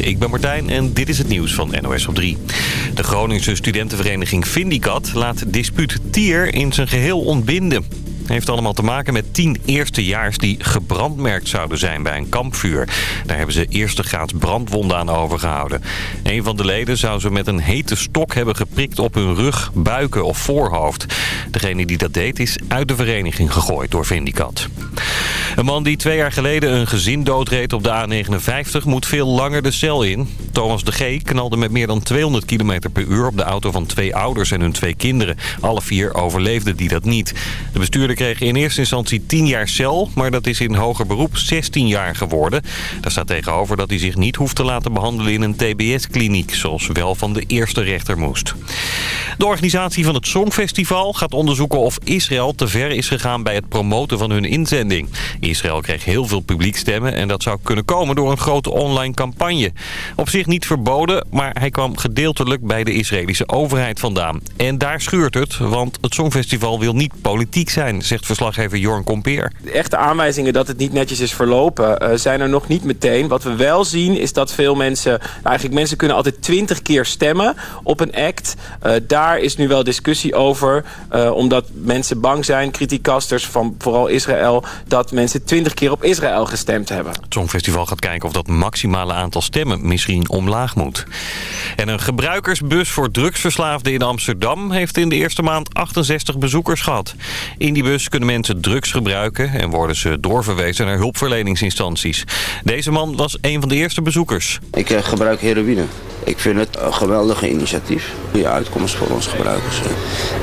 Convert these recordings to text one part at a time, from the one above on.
Ik ben Martijn en dit is het nieuws van NOS op 3. De Groningse studentenvereniging Vindicat laat dispuut Tier in zijn geheel ontbinden heeft allemaal te maken met tien eerstejaars die gebrandmerkt zouden zijn bij een kampvuur. Daar hebben ze eerste graads brandwonden aan overgehouden. Een van de leden zou ze met een hete stok hebben geprikt op hun rug, buiken of voorhoofd. Degene die dat deed is uit de vereniging gegooid door Vindicat. Een man die twee jaar geleden een gezin doodreed op de A59 moet veel langer de cel in. Thomas de G knalde met meer dan 200 km per uur op de auto van twee ouders en hun twee kinderen. Alle vier overleefden die dat niet. De bestuurder kreeg in eerste instantie 10 jaar cel, maar dat is in hoger beroep 16 jaar geworden. Daar staat tegenover dat hij zich niet hoeft te laten behandelen in een TBS-kliniek, zoals wel van de eerste rechter moest. De organisatie van het Songfestival gaat onderzoeken of Israël te ver is gegaan bij het promoten van hun inzending. Israël kreeg heel veel publiekstemmen en dat zou kunnen komen door een grote online campagne. Op zich niet verboden, maar hij kwam gedeeltelijk bij de Israëlische overheid vandaan. En daar schuurt het, want het Songfestival wil niet politiek zijn, zegt verslaggever Jorn Kompeer. De echte aanwijzingen dat het niet netjes is verlopen uh, zijn er nog niet meteen. Wat we wel zien is dat veel mensen... Nou, eigenlijk mensen kunnen altijd twintig keer stemmen op een act. Uh, daar is nu wel discussie over. Uh, omdat mensen bang zijn, kritiekasters van vooral Israël... dat mensen twintig keer op Israël gestemd hebben. Het Songfestival gaat kijken of dat maximale aantal stemmen misschien omlaag moet. En een gebruikersbus voor drugsverslaafden in Amsterdam... heeft in de eerste maand 68 bezoekers gehad. In die bus kunnen mensen drugs gebruiken en worden ze doorverwezen naar hulpverleningsinstanties. Deze man was een van de eerste bezoekers. Ik uh, gebruik heroïne. Ik vind het een geweldige initiatief. Goede uitkomst voor onze gebruikers.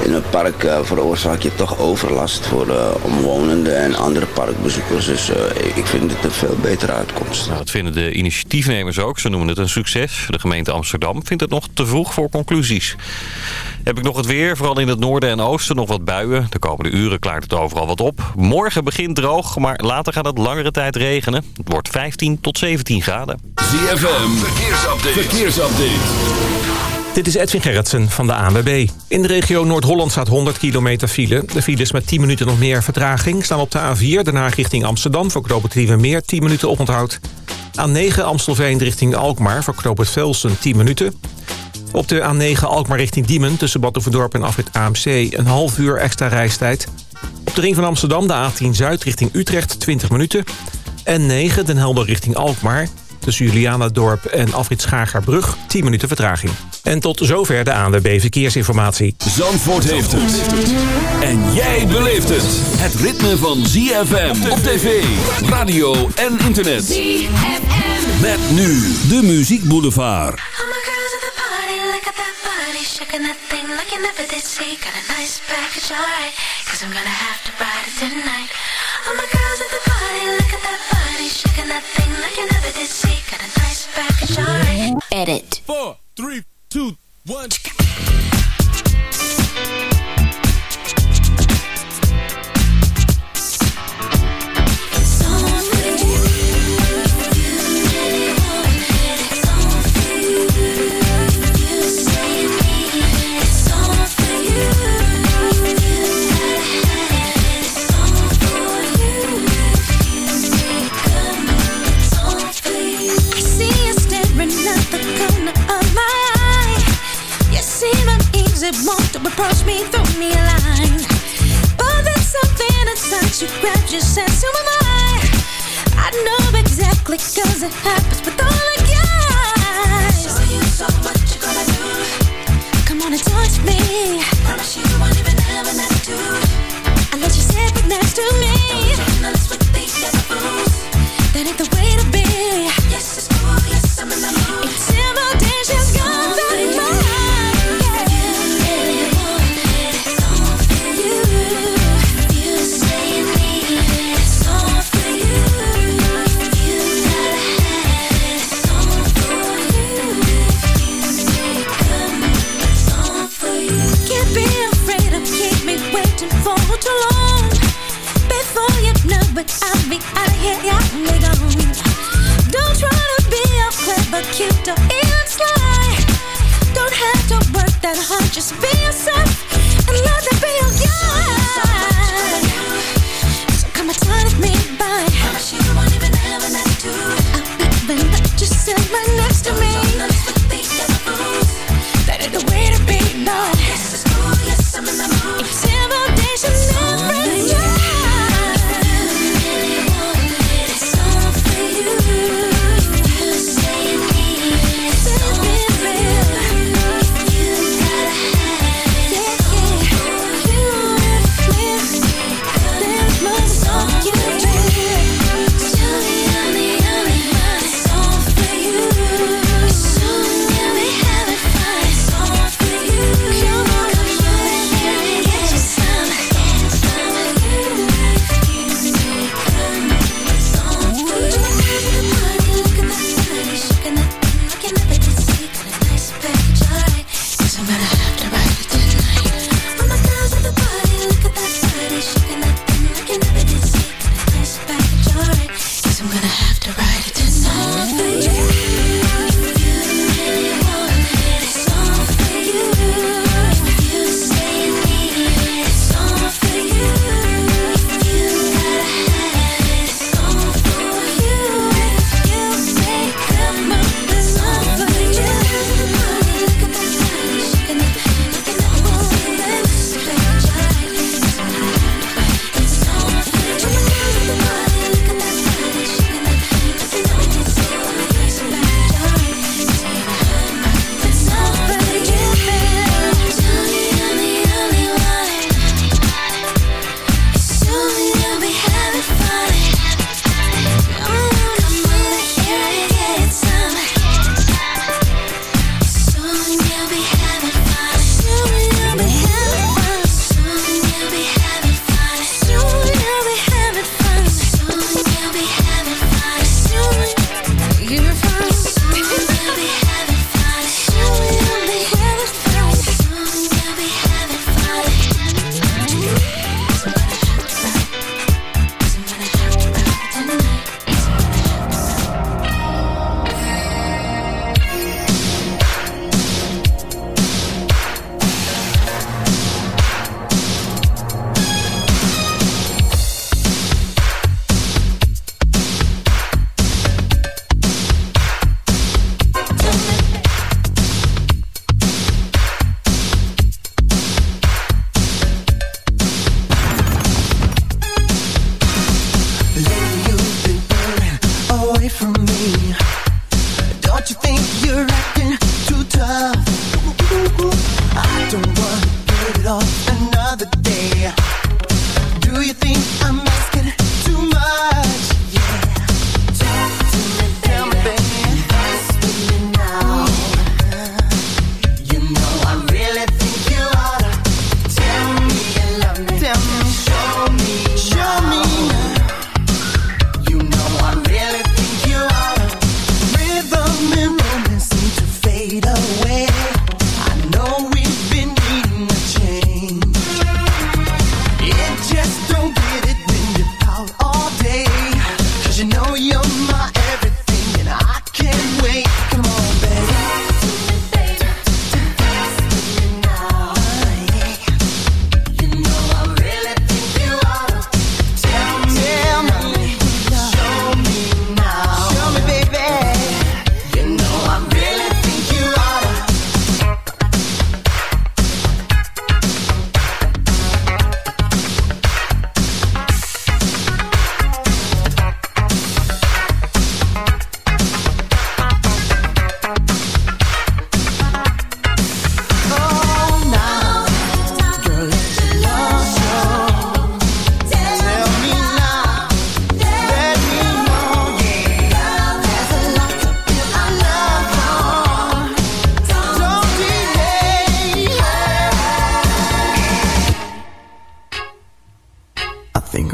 In een park uh, veroorzaak je toch overlast voor uh, omwonenden en andere parkbezoekers. Dus ik vind het een veel betere uitkomst. Nou, dat vinden de initiatiefnemers ook. Ze noemen het een succes. De gemeente Amsterdam vindt het nog te vroeg voor conclusies. Heb ik nog het weer. Vooral in het noorden en oosten nog wat buien. De komende uren klaart het overal wat op. Morgen begint droog, maar later gaat het langere tijd regenen. Het wordt 15 tot 17 graden. ZFM, verkeersupdate. verkeersupdate. Dit is Edwin Gerritsen van de ANWB. In de regio Noord-Holland staat 100 kilometer file. De files met 10 minuten nog meer vertraging staan op de A4... daarna richting Amsterdam voor knooppunt meer 10 minuten oponthoud. A9 Amstelveen richting Alkmaar voor knooppunt Velsen 10 minuten. Op de A9 Alkmaar richting Diemen tussen Badhoevedorp en Afrit AMC... een half uur extra reistijd. Op de ring van Amsterdam de A10 Zuid richting Utrecht 20 minuten. En 9 Den Helder richting Alkmaar tussen Julianadorp en Afrit Schagerbrug 10 minuten vertraging. En tot zover de ANWB Verkeersinformatie. Zandvoort heeft het. En jij beleeft het. Het ritme van ZFM op tv, radio en internet. ZFM. Met nu de Muziek Boulevard. shaking that thing like you never did see. Got a nice package, alright. Cause I'm gonna have to ride it tonight. All my girls at the party, Edit. Four, three, two, one. It want to approach me, throw me a line. But there's something inside you grabs your sense, who am I? I know exactly cause it happens with all the guys. So you, so what you gonna do? Come on and touch me. Promise you won't even have an attitude. I let you sit next to me.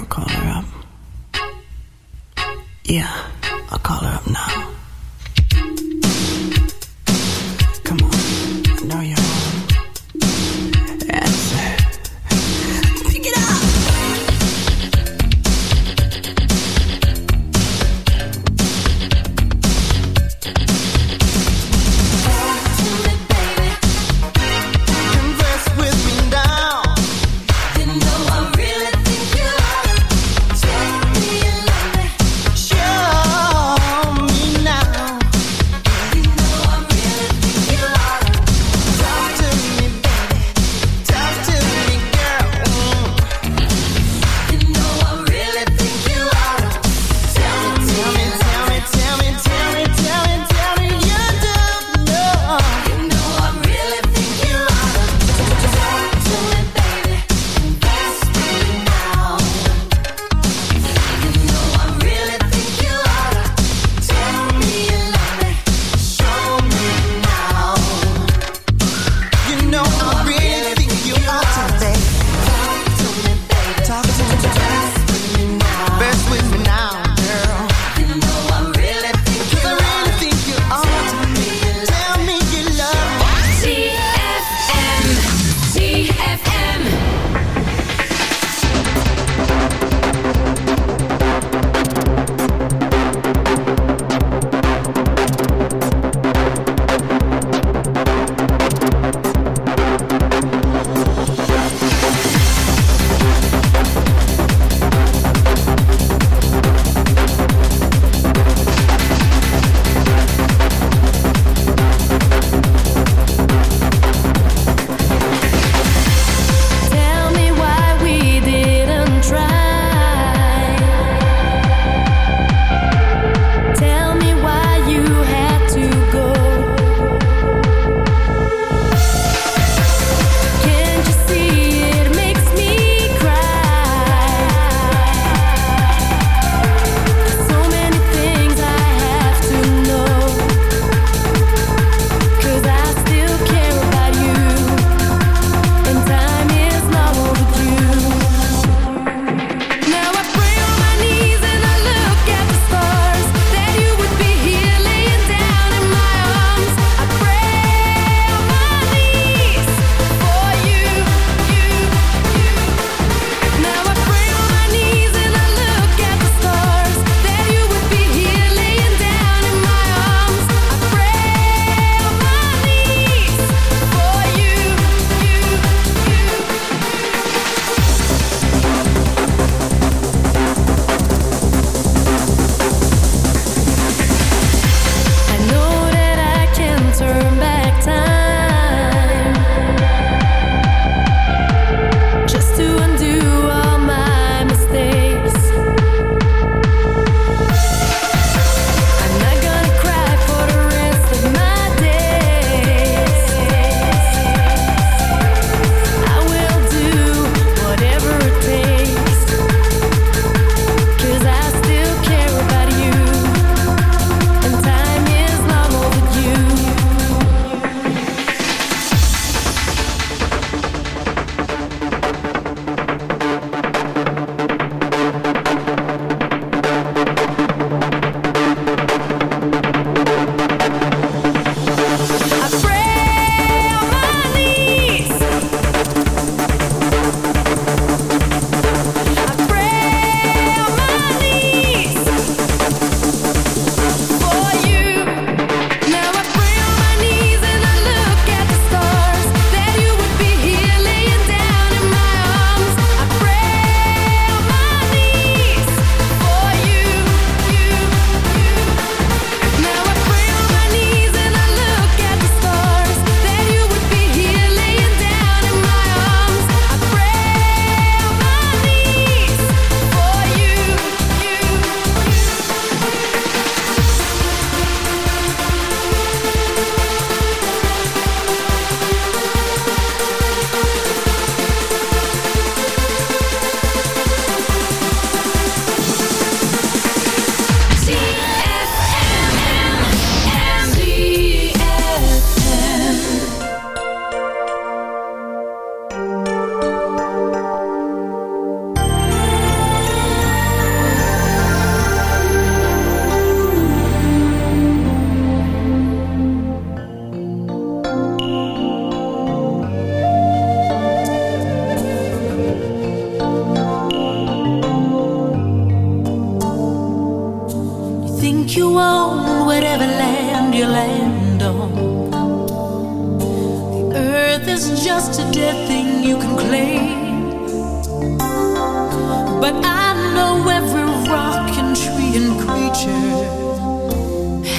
Call her up. Yeah, I'll call her up now.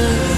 answer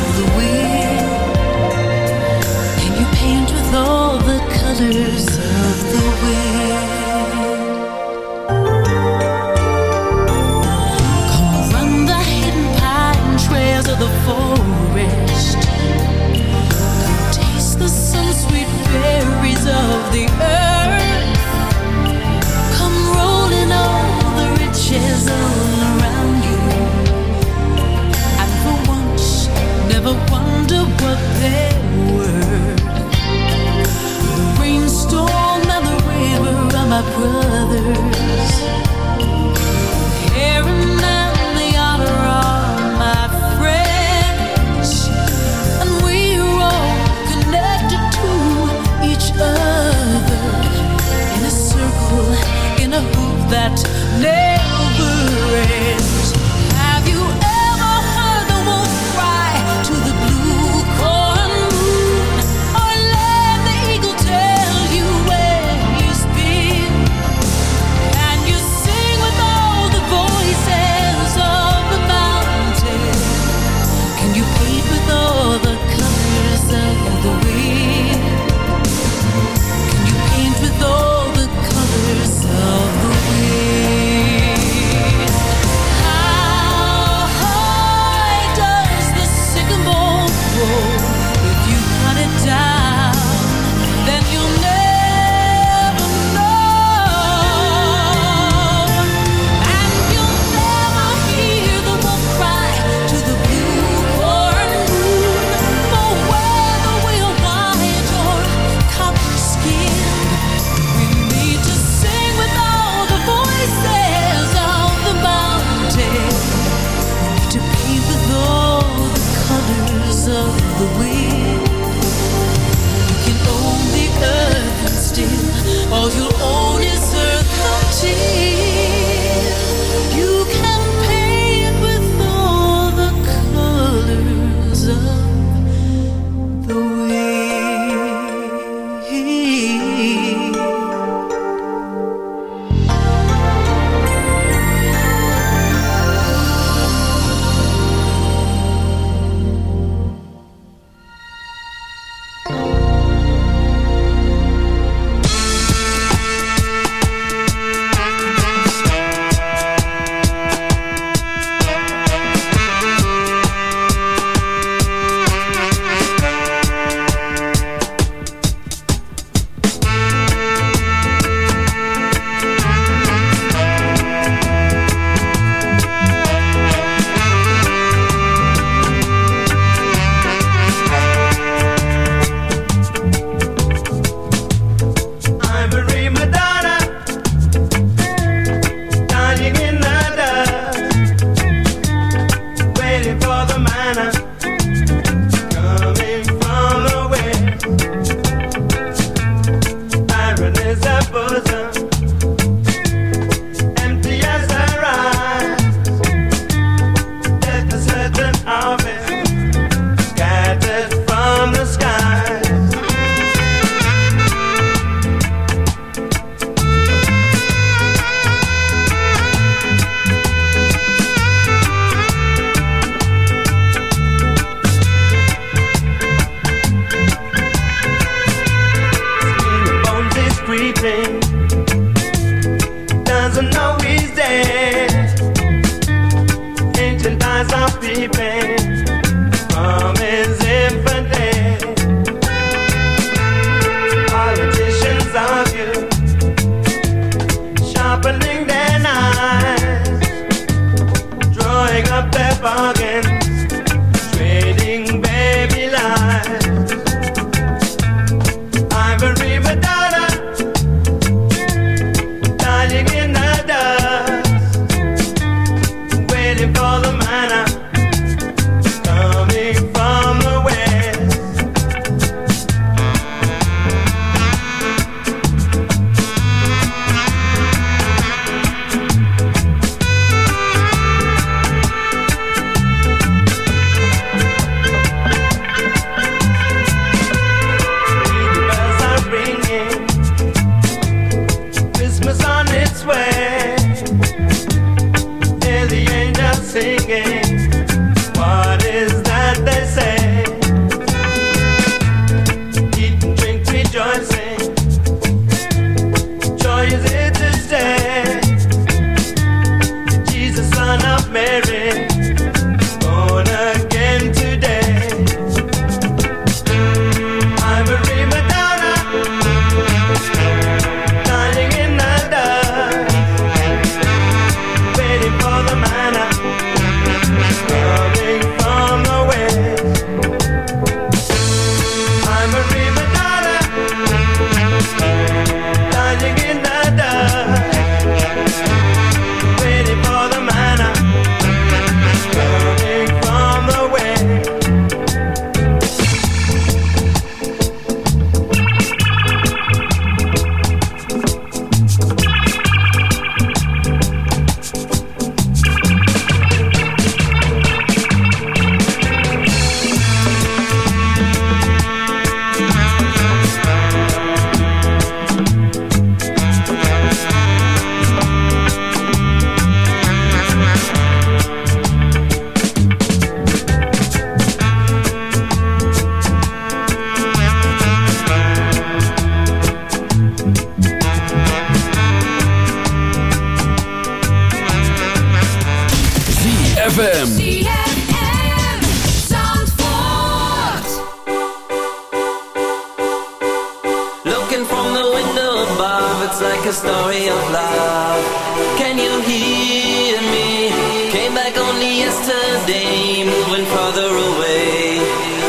Back only yesterday, moving farther away.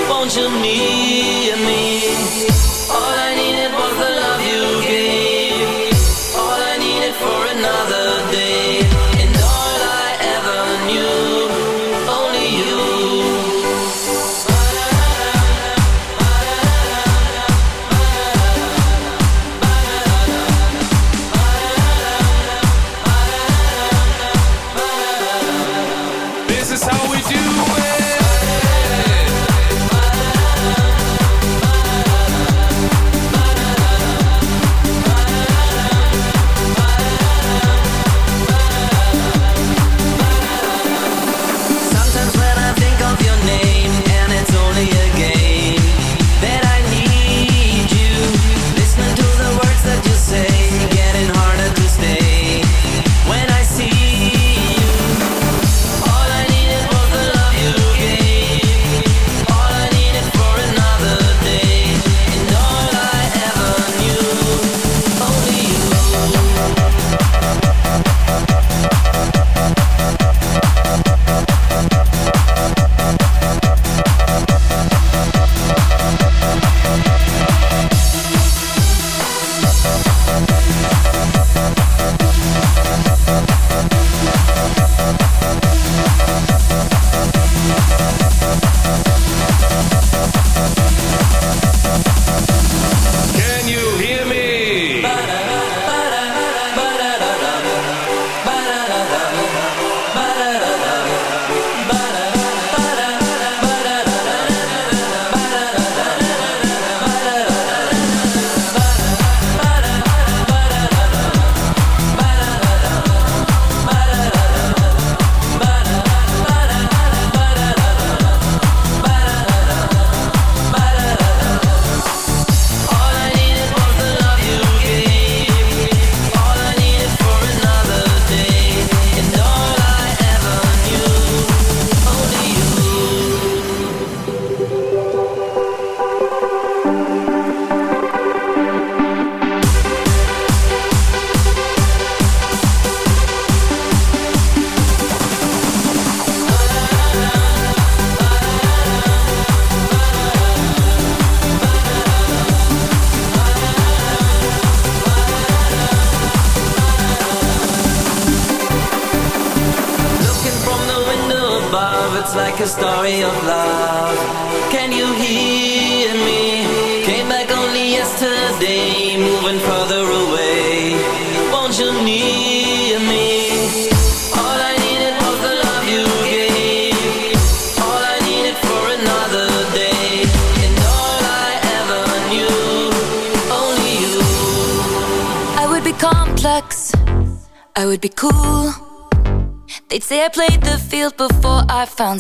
Won't you near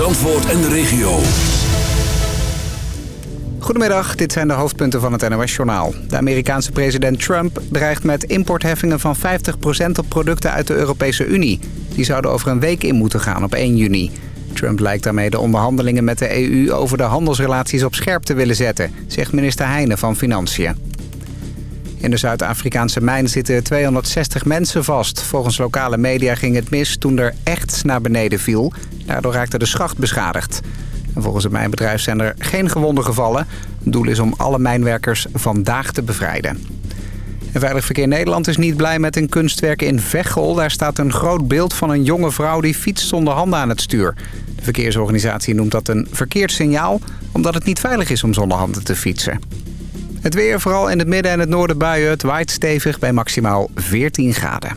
Zandvoort en de regio. Goedemiddag, dit zijn de hoofdpunten van het NOS-journaal. De Amerikaanse president Trump dreigt met importheffingen van 50% op producten uit de Europese Unie. Die zouden over een week in moeten gaan op 1 juni. Trump lijkt daarmee de onderhandelingen met de EU over de handelsrelaties op scherp te willen zetten, zegt minister Heijnen van Financiën. In de Zuid-Afrikaanse mijn zitten 260 mensen vast. Volgens lokale media ging het mis toen er echt naar beneden viel. Daardoor raakte de schacht beschadigd. En volgens het mijnbedrijf zijn er geen gewonden gevallen. Het doel is om alle mijnwerkers vandaag te bevrijden. En Veilig Verkeer Nederland is niet blij met een kunstwerk in Veghel. Daar staat een groot beeld van een jonge vrouw die fietst zonder handen aan het stuur. De verkeersorganisatie noemt dat een verkeerd signaal... omdat het niet veilig is om zonder handen te fietsen. Het weer, vooral in het midden en het noorden buien. Waait stevig bij maximaal 14 graden.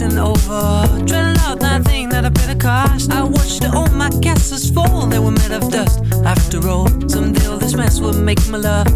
and over. Dreading out nothing that I paid the cost. I watched all my castles fall. They were made of dust. After all, someday all this mess will make my love.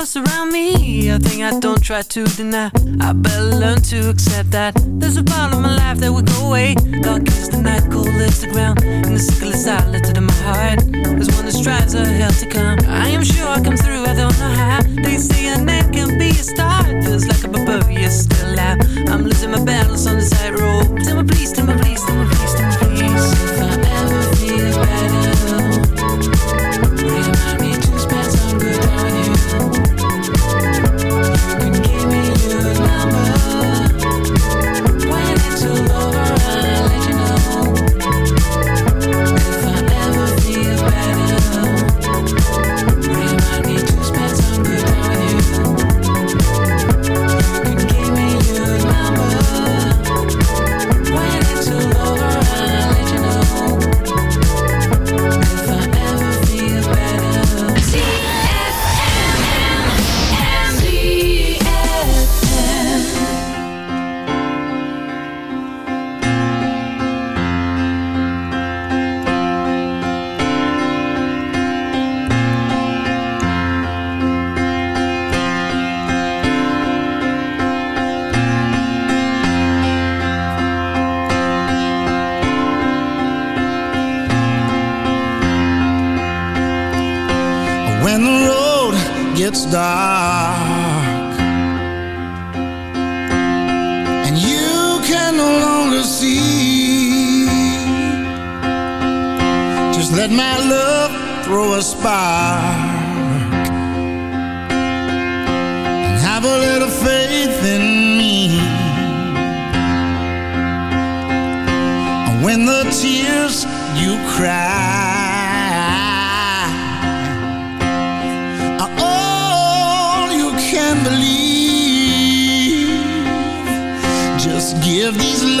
thing I don't try to deny. I better learn to accept that. There's a part of my life that will go away. Dark is the night, cold is the ground. And the sickle is silent in my heart. There's one that strives a hell to come. I am sure I come through, I don't know how. They say a end can be a start. Feels like a barbarian still alive. I'm losing my balance on the tightrope. Tell me please, tell me please, tell me please, tell me please. If I ever feel better, Give these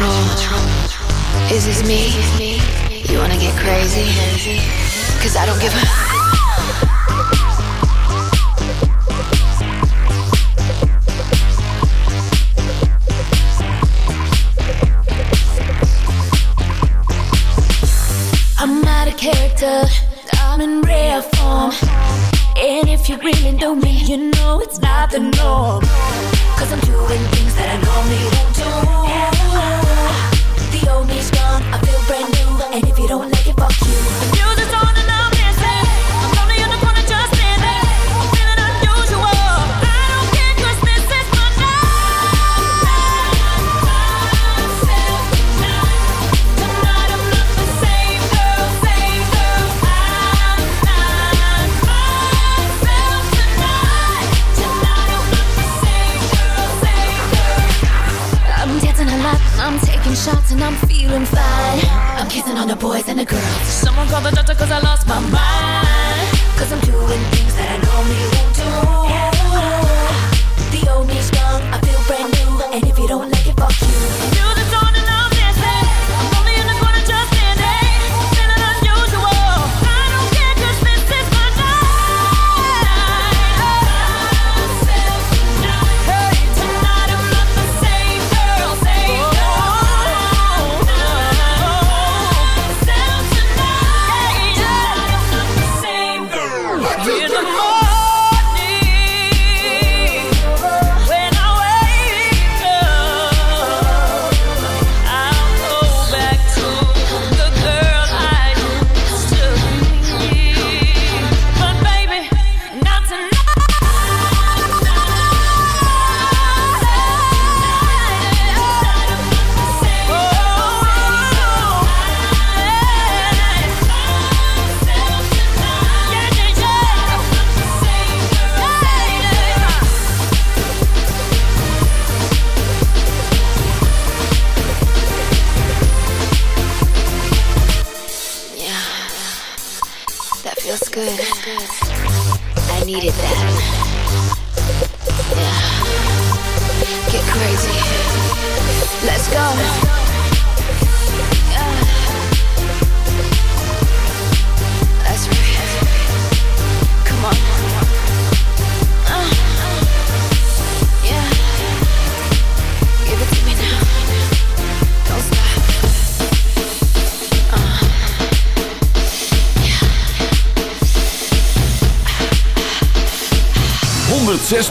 control. Is this me? You wanna get crazy? Cause I don't give a. character, I'm in rare form. And if you really know me, you know it's not the norm.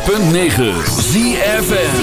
106.9 ZFN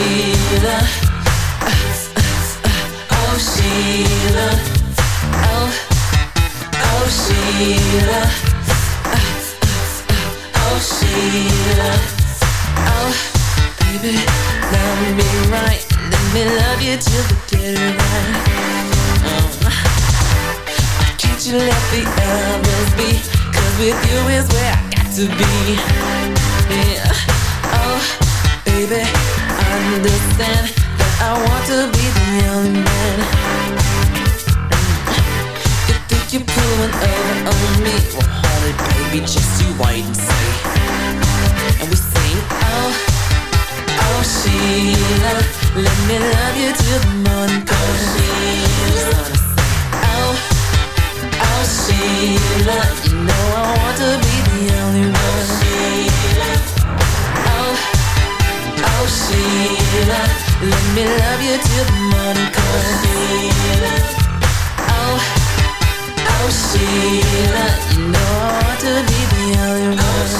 Sheila, oh Sheila, oh, oh Sheila, oh Sheila, oh baby, love me right, let me love you till the dead of night. Um, can't you let the others be? Cause with you is where I got to be. Yeah. Oh, baby, understand that I want to be the only man. You think you're pulling over on me? Well, honey, baby, just you wait and see. And we sing, oh, oh, Sheila, let me love you till the morning comes. Oh, oh, Sheila, you know I want to be the only one. Sheila, let me love you till the morning comes. Sheila, oh, oh, Sheila, you know I want to be the only one.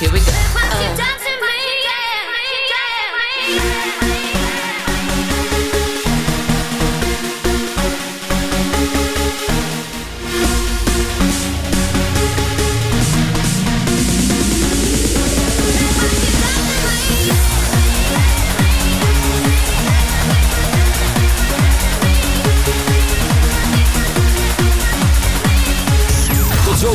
Here we go. Oh.